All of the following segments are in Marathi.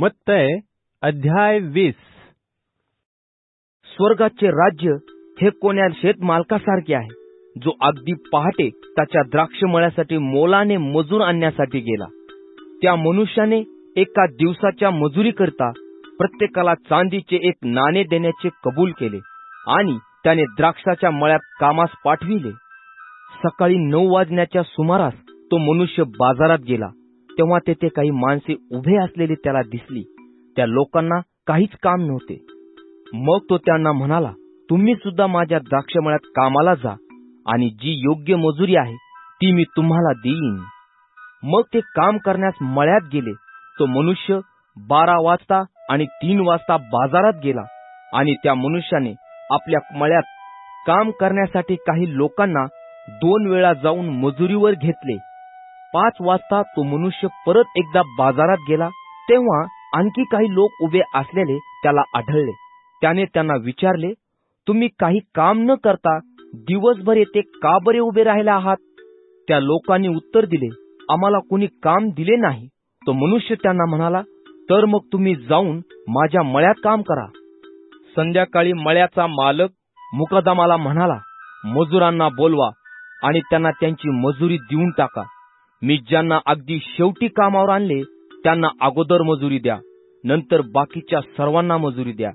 मत्तय अध्याय वीस. स्वर्गाचे राज्य हे कोण्या शेतमालकासारखे आहे. जो अगदी पहाटे त्याच्या द्राक्ष मळ्यासाठी मोलाने मजूर आणण्यासाठी गेला. त्या मनुष्याने एका दिवसाच्या मजुरी करता प्रत्येकाला चांदीचे एक नाणे देण्याचे कबूल केले आणि त्याने द्राक्षाच्या मळ्यात कामास पाठविले. सकाळी नऊ वाजण्याच्या सुमारास तो मनुष्य बाजारात गेला. तेव्हा तेथे काही माणसे उभे असलेली त्याला दिसली. त्या लोकांना काहीच काम नव्हते. मग तो त्यांना म्हणाला तुम्ही सुद्धा माझ्या द्राक्षमळ्यात कामाला जा आणि जी योग्य मजुरी आहे ती मी तुम्हाला देईन. मग ते काम करण्यास मळ्यात गेले. तो मनुष्य बारा वाजता आणि तीन वाजता बाजारात गेला आणि त्या मनुष्याने आपल्या मळ्यात काम करण्यासाठी काही लोकांना दोन वेळा जाऊन मजुरीवर घेतले. पाच वाजता तो मनुष्य परत एकदा बाजारात गेला तेव्हा आणखी काही लोक उभे असलेले त्याला आढळले. त्याने त्यांना विचारले तुम्ही काही काम न करता दिवसभर येथे का बरे उभे राहिले आहात? त्या लोकांनी उत्तर दिले आम्हाला कोणी काम दिले नाही. तो मनुष्य त्यांना म्हणाला तर मग तुम्ही जाऊन माझ्या मळ्यात काम करा. संध्याकाळी मळ्याचा मालक मुकदमाला म्हणाला मजुरांना बोलवा आणि त्यांना त्यांची मजुरी देऊन टाका. मी ज्यांना अगदी शेवटी कामावर आणले त्यांना अगोदर मजुरी द्या नंतर बाकीच्या सर्वांना मजुरी द्या.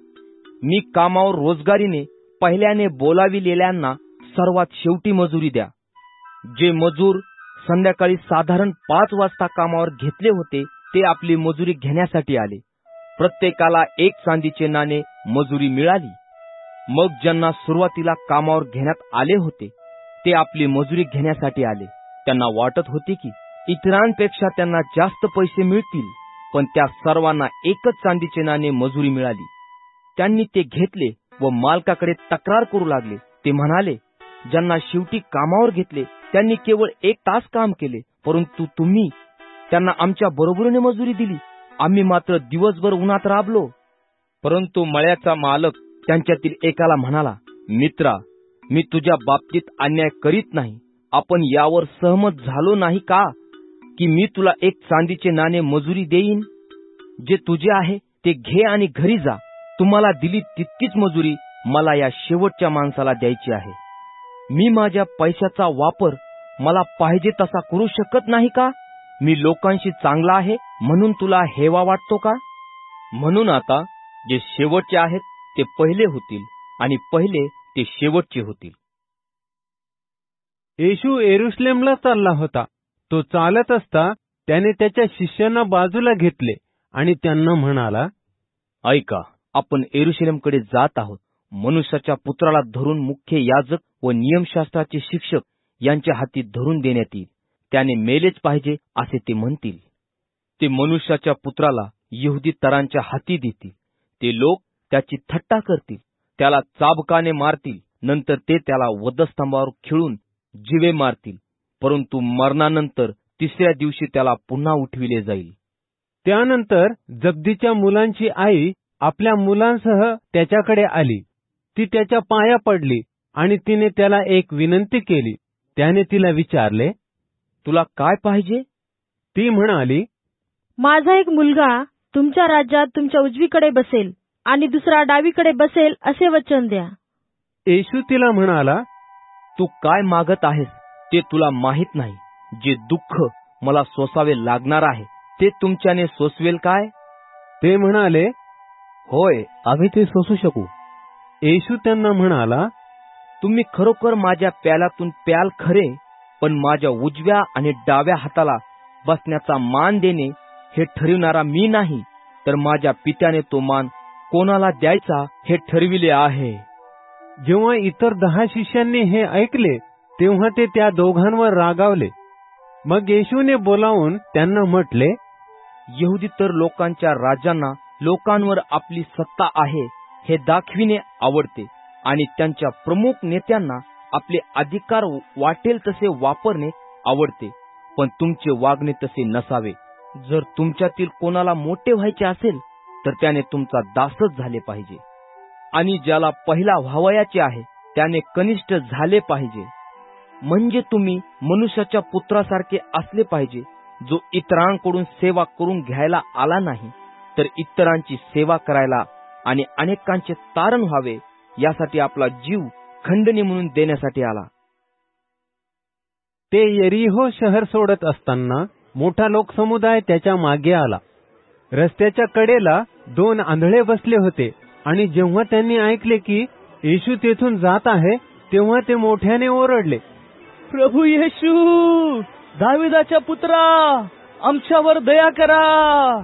मी कामावर रोजगारीने पहिल्याने बोलाविलेल्यांना सर्वात शेवटी मजुरी द्या. जे मजूर संध्याकाळी साधारण पाच वाजता कामावर घेतले होते ते आपली मजुरी घेण्यासाठी आले. प्रत्येकाला एक चांदीचे नाणे मजुरी मिळाली. मग ज्यांना सुरुवातीला कामावर घेण्यात आले होते ते आपली मजुरी घेण्यासाठी आले. त्यांना वाटत होते की इतरांपेक्षा त्यांना जास्त पैसे मिळतील पण त्या सर्वांना एकच चांदीचे नाणे मजुरी मिळाली. त्यांनी ते घेतले व मालकाकडे तक्रार करू लागले. ते म्हणाले ज्यांना शेवटी कामावर घेतले त्यांनी केवळ एक तास काम केले परंतु तुम्ही त्यांना आमच्या बरोबरीने मजुरी दिली. आम्ही मात्र दिवसभर उन्हात राबलो. परंतु मळ्याचा मालक त्यांच्यातील एकाला म्हणाला मित्रा मी तुझ्या बाबतीत अन्याय करीत नाही. आपण यावर सहमत झालो नाही का? की मी तुला एक चांदीचे नाणे मजुरी देईन? जे तुझे आहे ते घे आणि घरी जा. तुम्हाला दिली तितकीच मजुरी मला या शेवटच्या माणसाला द्यायची आहे. मी माझ्या पैशाचा वापर मला पाहिजे तसा करू शकत नाही का? मी लोकांशी चांगला आहे म्हणून तुला हेवा वाटतो का? म्हणून आता जे शेवटचे आहेत ते पहिले होतील आणि पहिले ते शेवटचे होतील. येशू एरुश्लेमला चालला होता. तो चालत असता त्याने त्याच्या शिष्यांना बाजूला घेतले आणि त्यांना म्हणाला ऐका आपण एरुशलेमकडे जात आहोत. मनुष्याच्या पुत्राला धरून मुख्य याजक व नियमशास्त्राचे शिक्षक यांच्या हाती धरून देण्यात येईल. त्याने मेलेच पाहिजे असे ते म्हणतील. ते मनुष्याच्या पुत्राला यहुदी तरांच्या हाती देतील. ते लोक त्याची थट्टा करतील. त्याला चाबकाने मारतील. नंतर ते त्याला वधस्तंभावर खिळून जिवे मारतील परंतु मरणानंतर तिसऱ्या दिवशी त्याला पुन्हा उठविले जाईल. त्यानंतर जगदीच्या मुलांची आई आपल्या मुलांसह त्याच्याकडे आली. ती त्याच्या पाया पडली आणि तिने त्याला एक विनंती केली. त्याने तिला विचारले तुला काय पाहिजे? ती म्हणाली माझा एक मुलगा तुमच्या राज्यात तुमच्या उजवीकडे बसेल आणि दुसरा डावीकडे बसेल असे वचन द्या. येशू तिला म्हणाला तू काय मागत आहेस ते तुला माहीत नाही. जे दुःख मला सोसावे लागणार आहे ते तुमच्याने सोसवेल काय? ते म्हणाले होय आम्ही ते सोसू शकू. येशू त्यांना म्हणाला तुम्ही खरोखर माझ्या प्यालातून प्याल खरे पण माझ्या उजव्या आणि डाव्या हाताला बसण्याचा मान देणे हे ठरविणारा मी नाही तर माझ्या पित्याने तो मान कोणाला द्यायचा हे ठरविले आहे. जेव्हा इतर दहा शिष्यांनी हे ऐकले तेव्हा ते त्या दोघांवर रागावले. मग येशूने बोलावून त्यांना म्हटले यहुदी तर लोकांच्या राजांना लोकांवर आपली सत्ता आहे हे दाखविणे आवडते आणि त्यांच्या प्रमुख नेत्यांना आपले अधिकार वाटेल तसे वापरणे आवडते. पण तुमचे वागणे तसे नसावे. जर तुमच्यातील कोणाला मोठे व्हायचे असेल तर त्याने तुमचा दासच झाले पाहिजे. आणि ज्याला पहिला व्हावयाचे आहे त्याने कनिष्ठ झाले पाहिजे. म्हणजे तुम्ही मनुष्याच्या पुत्रासारखे असले पाहिजे जो इतरांकडून सेवा करून घ्यायला आला नाही तर इतरांची सेवा करायला आणि अनेकांचे तारण व्हावे यासाठी आपला जीव खंडणी म्हणून देण्यासाठी आला. ते येरिहो शहर सोडत असताना मोठा लोकसमुदाय त्याच्यामागे आला. रस्त्याच्या कडेला दोन आंधळे बसले होते. आणि जेव्हा त्यांनी ऐकले की येशू तेथून जात आहे तेव्हा ते मोठ्याने ओरडले प्रभू येशू दाविदाच्या पुत्रा आमच्यावर दया करा.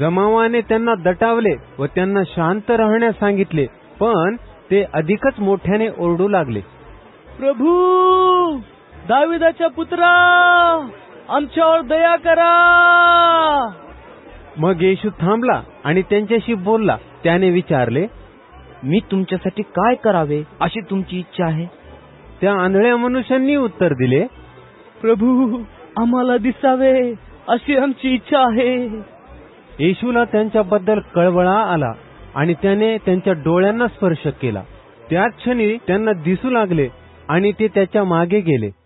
जमावाने त्यांना दटावले व त्यांना शांत राहण्यास सांगितले पण ते अधिकच मोठ्याने ओरडू लागले. प्रभू दाविदाच्या पुत्रा आमच्यावर दया करा. मग येशू थांबला आणि त्यांच्याशी बोलला त्याने विचारले मी तुमच्यासाठी काय करावे अशी तुमची इच्छा आहे? त्या आंधळ्या मनुष्यांनी उत्तर दिले प्रभू आम्हाला दिसावे अशी आमची इच्छा आहे. येशूला त्यांच्याबद्दल कळवळा आला आणि त्याने त्यांच्या डोळ्यांना स्पर्श केला. त्याच क्षणी त्यांना दिसू लागले आणि ते त्याच्यामागे गेले.